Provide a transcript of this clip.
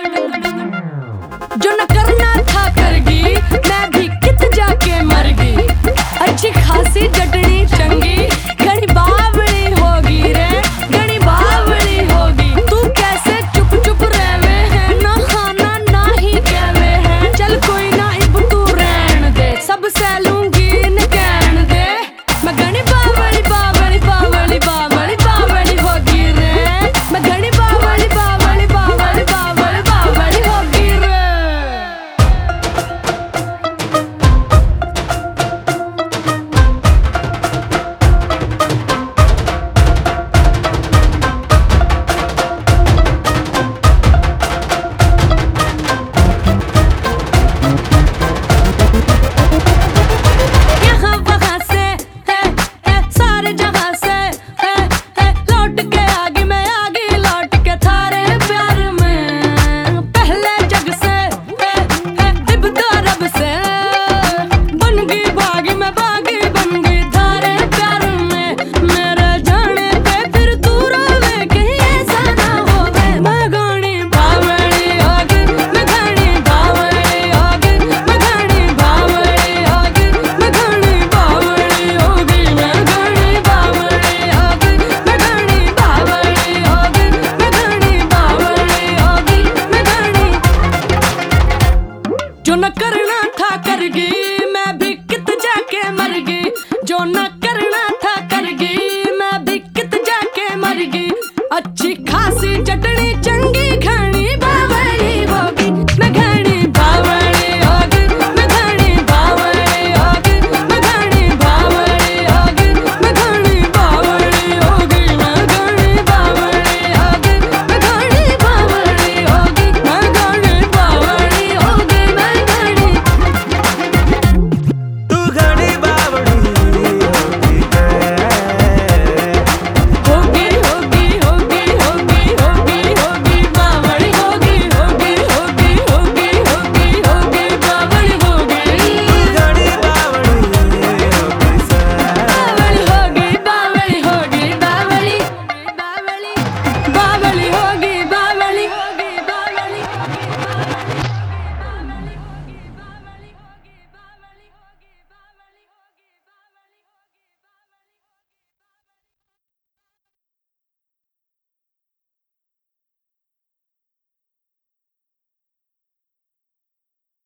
जो न करना था कर गई